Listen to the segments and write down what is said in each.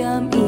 macam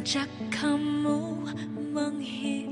Sejak kamu menghilang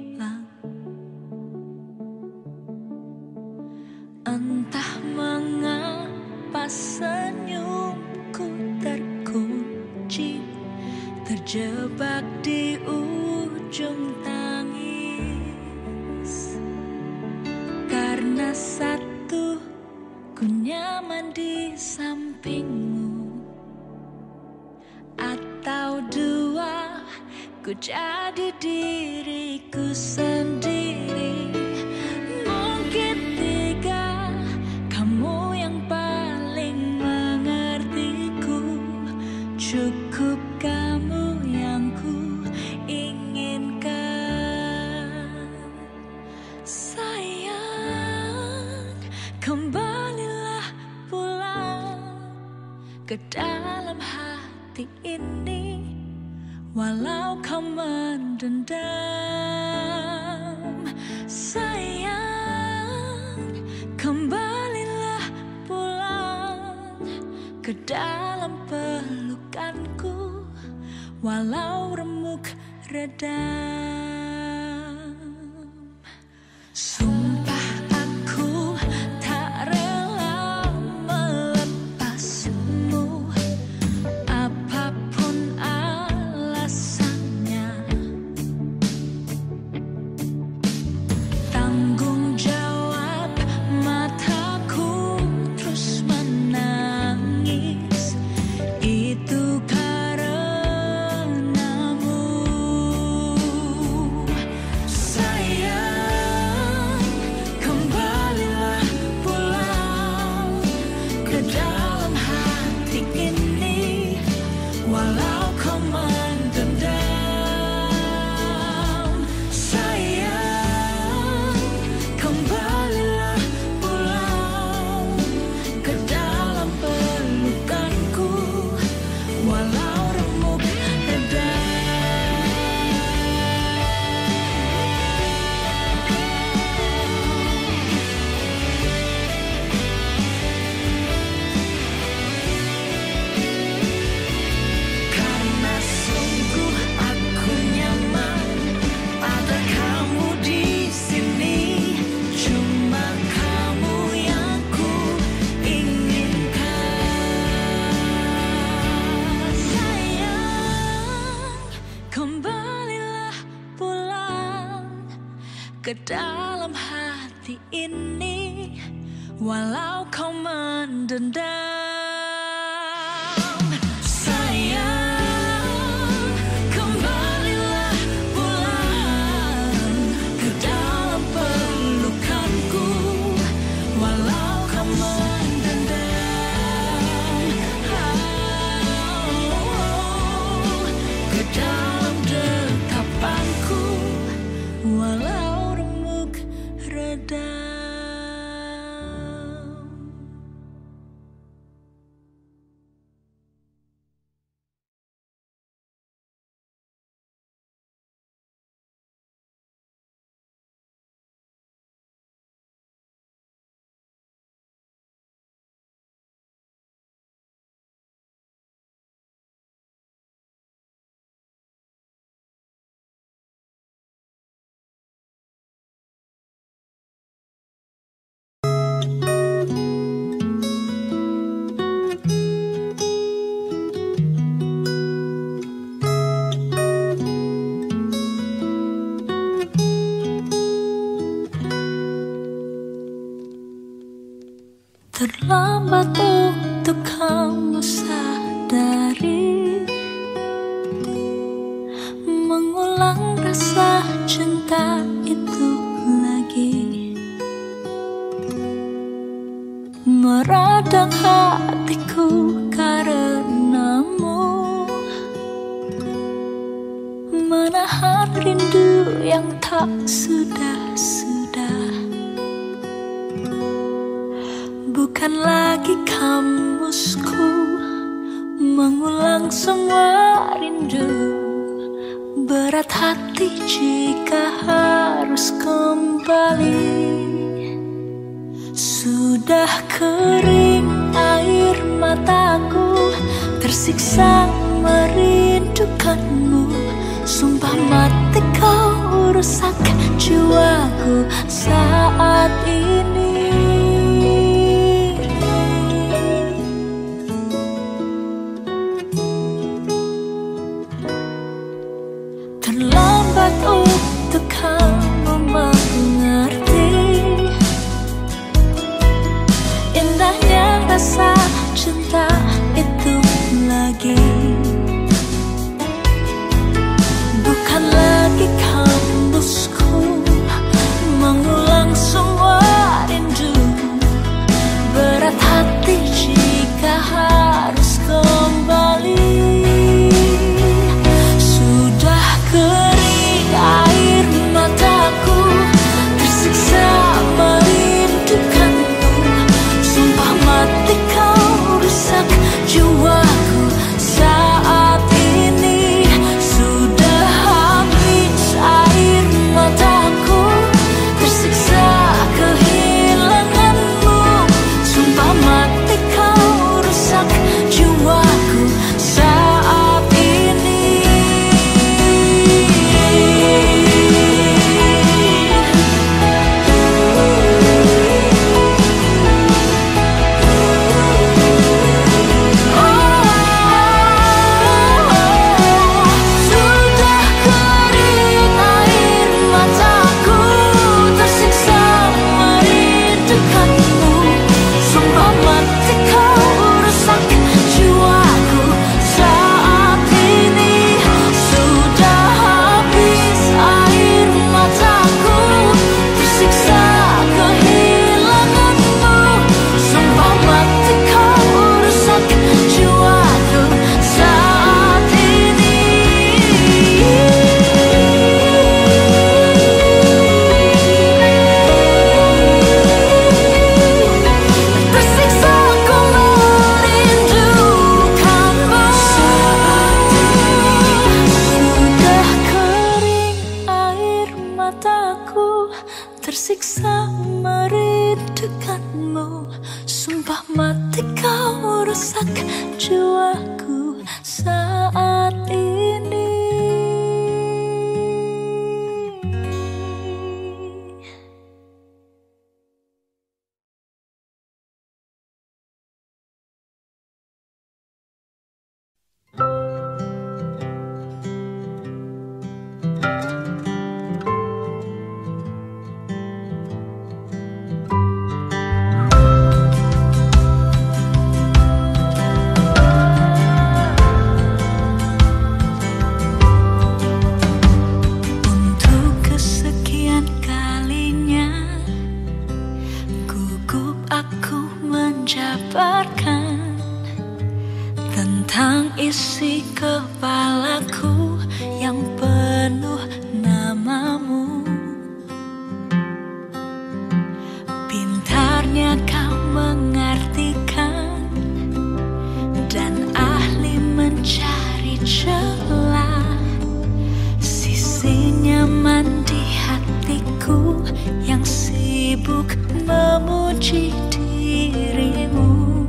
sibuk memuji dirimu.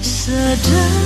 Sederhana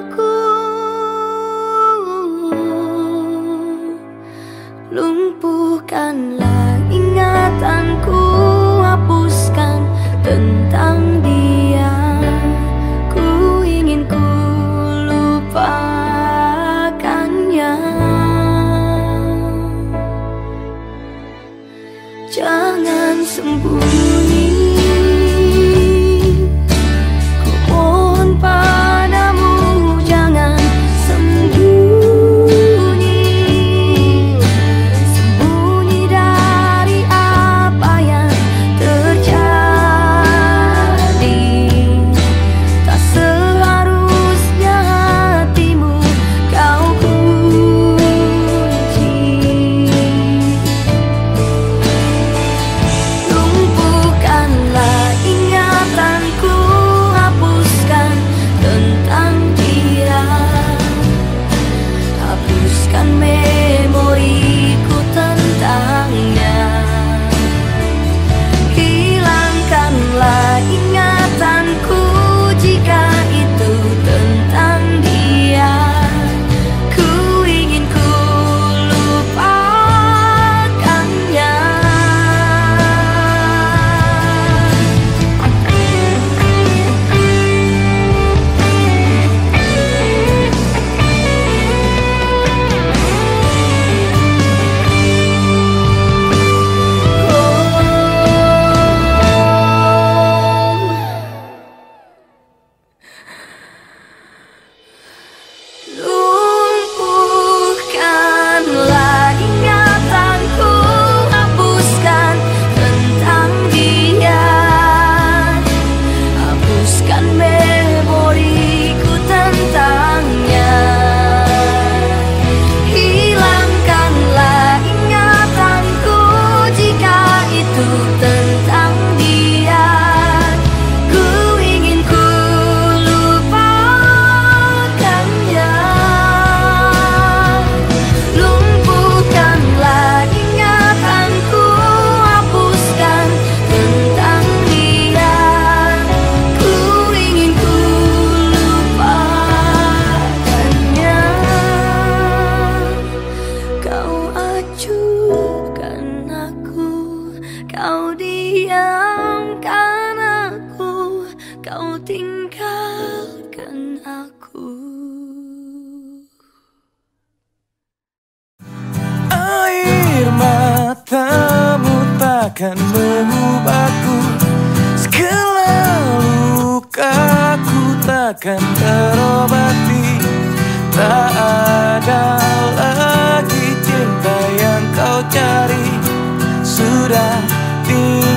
Sudah tinggalkan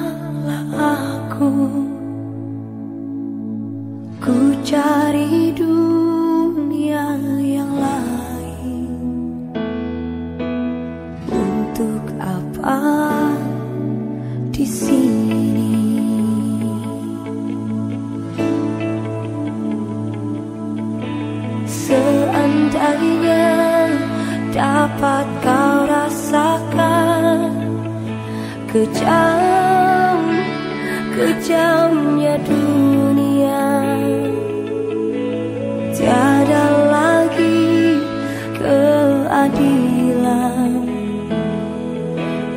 salah aku. Ku cari dunia yang lain. Untuk apa di sini? Seandainya dapat kau rasakan kejadian kejamnya dunia. Tiada lagi keadilan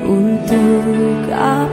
Untuk apa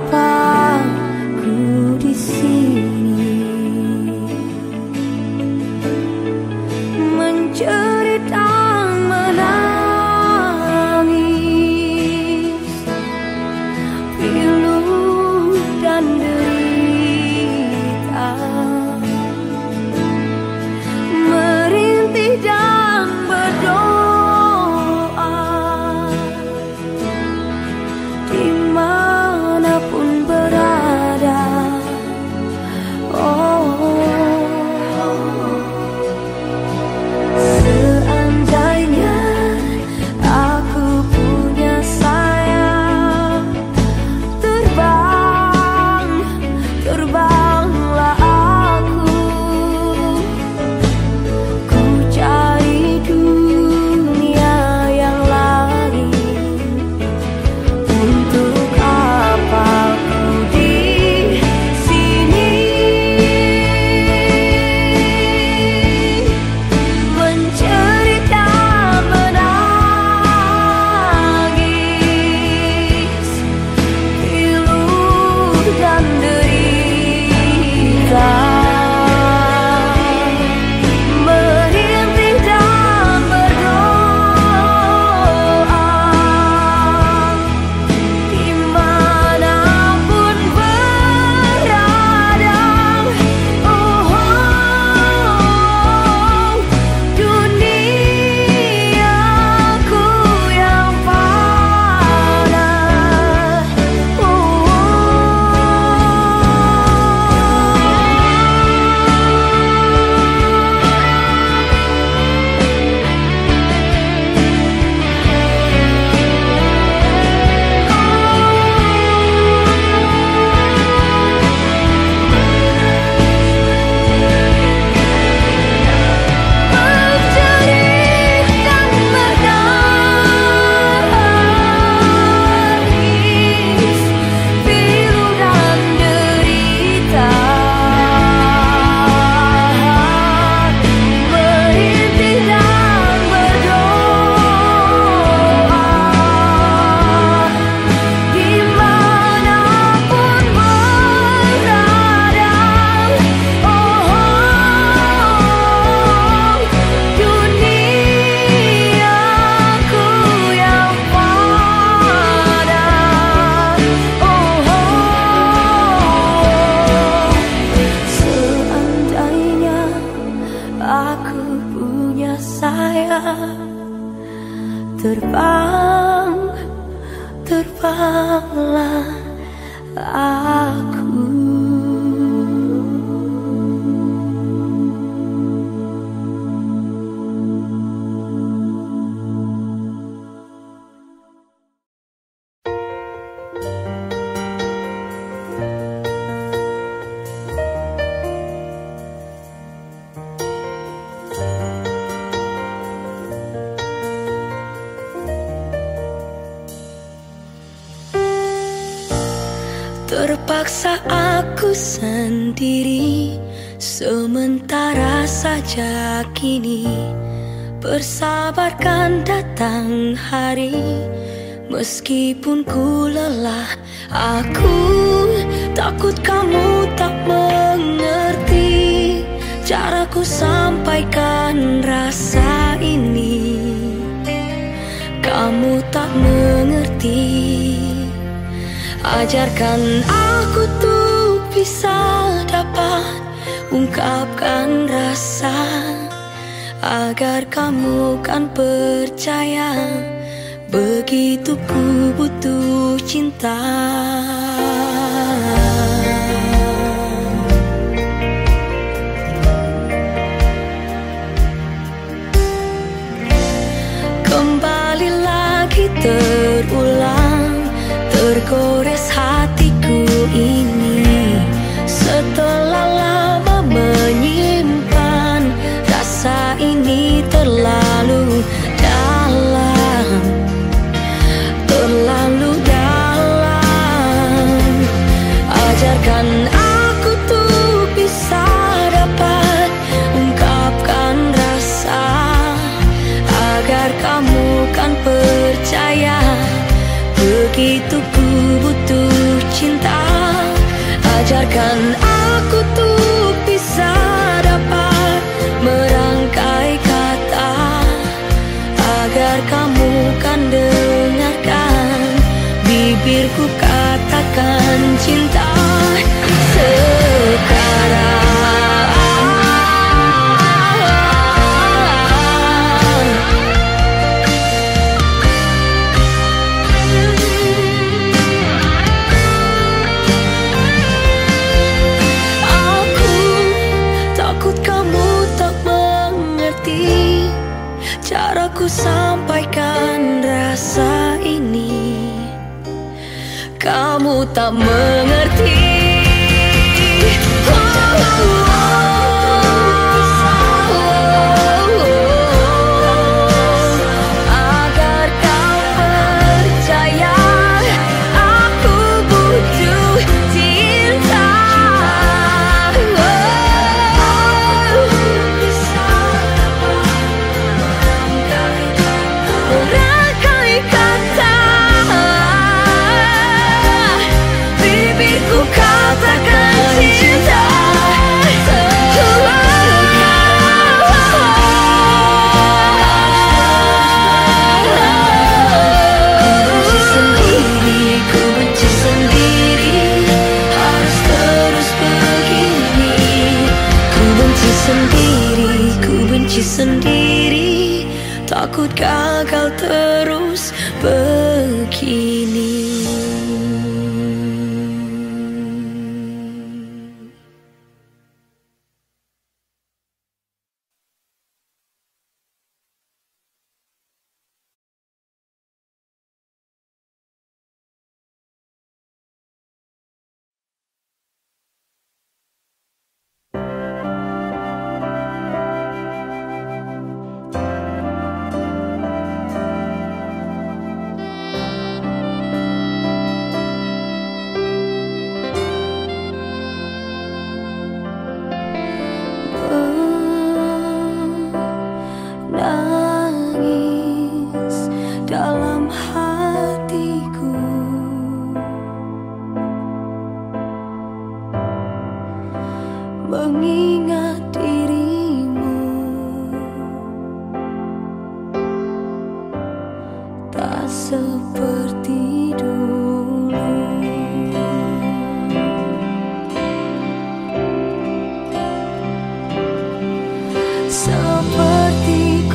terbang terbanglah. saja kini. Persabarkan datang hari Meskipun ku lelah. Aku takut kamu tak mengerti Caraku sampaikan rasa ini. Kamu tak mengerti Ajarkan aku tuh bisa ungkapkan rasa agar kamu kan percaya. Begitu ku butuh cinta. Kembali lagi terulang tergores hatiku ini. Setelah cinta tak mengerti.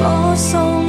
我送。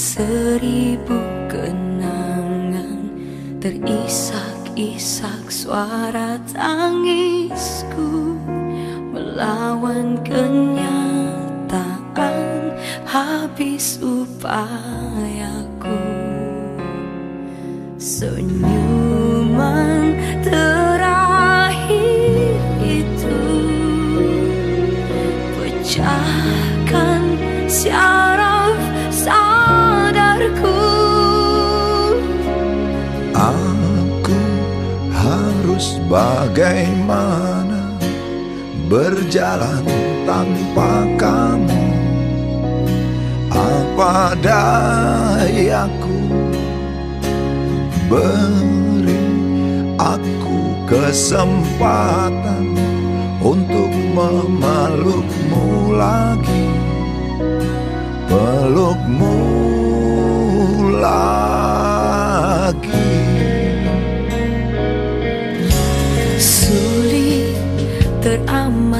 Seribu kenangan Terisak-isak suara tangisku Melawan kenyataan habis upayaku. Senyuman terakhir itu Pecahkan syaraf harus bagaimana berjalan tanpa kamu? Apa dayaku beri aku kesempatan untuk memelukmu lagi? Pelukmu lagi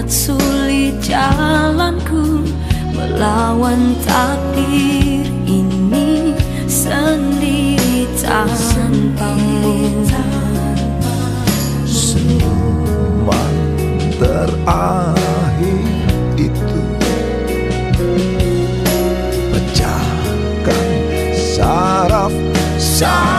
teramat sulit jalanku Melawan takdir ini sendiri tanpamu Senyuman terakhir itu. Pecahkan saraf. sadarku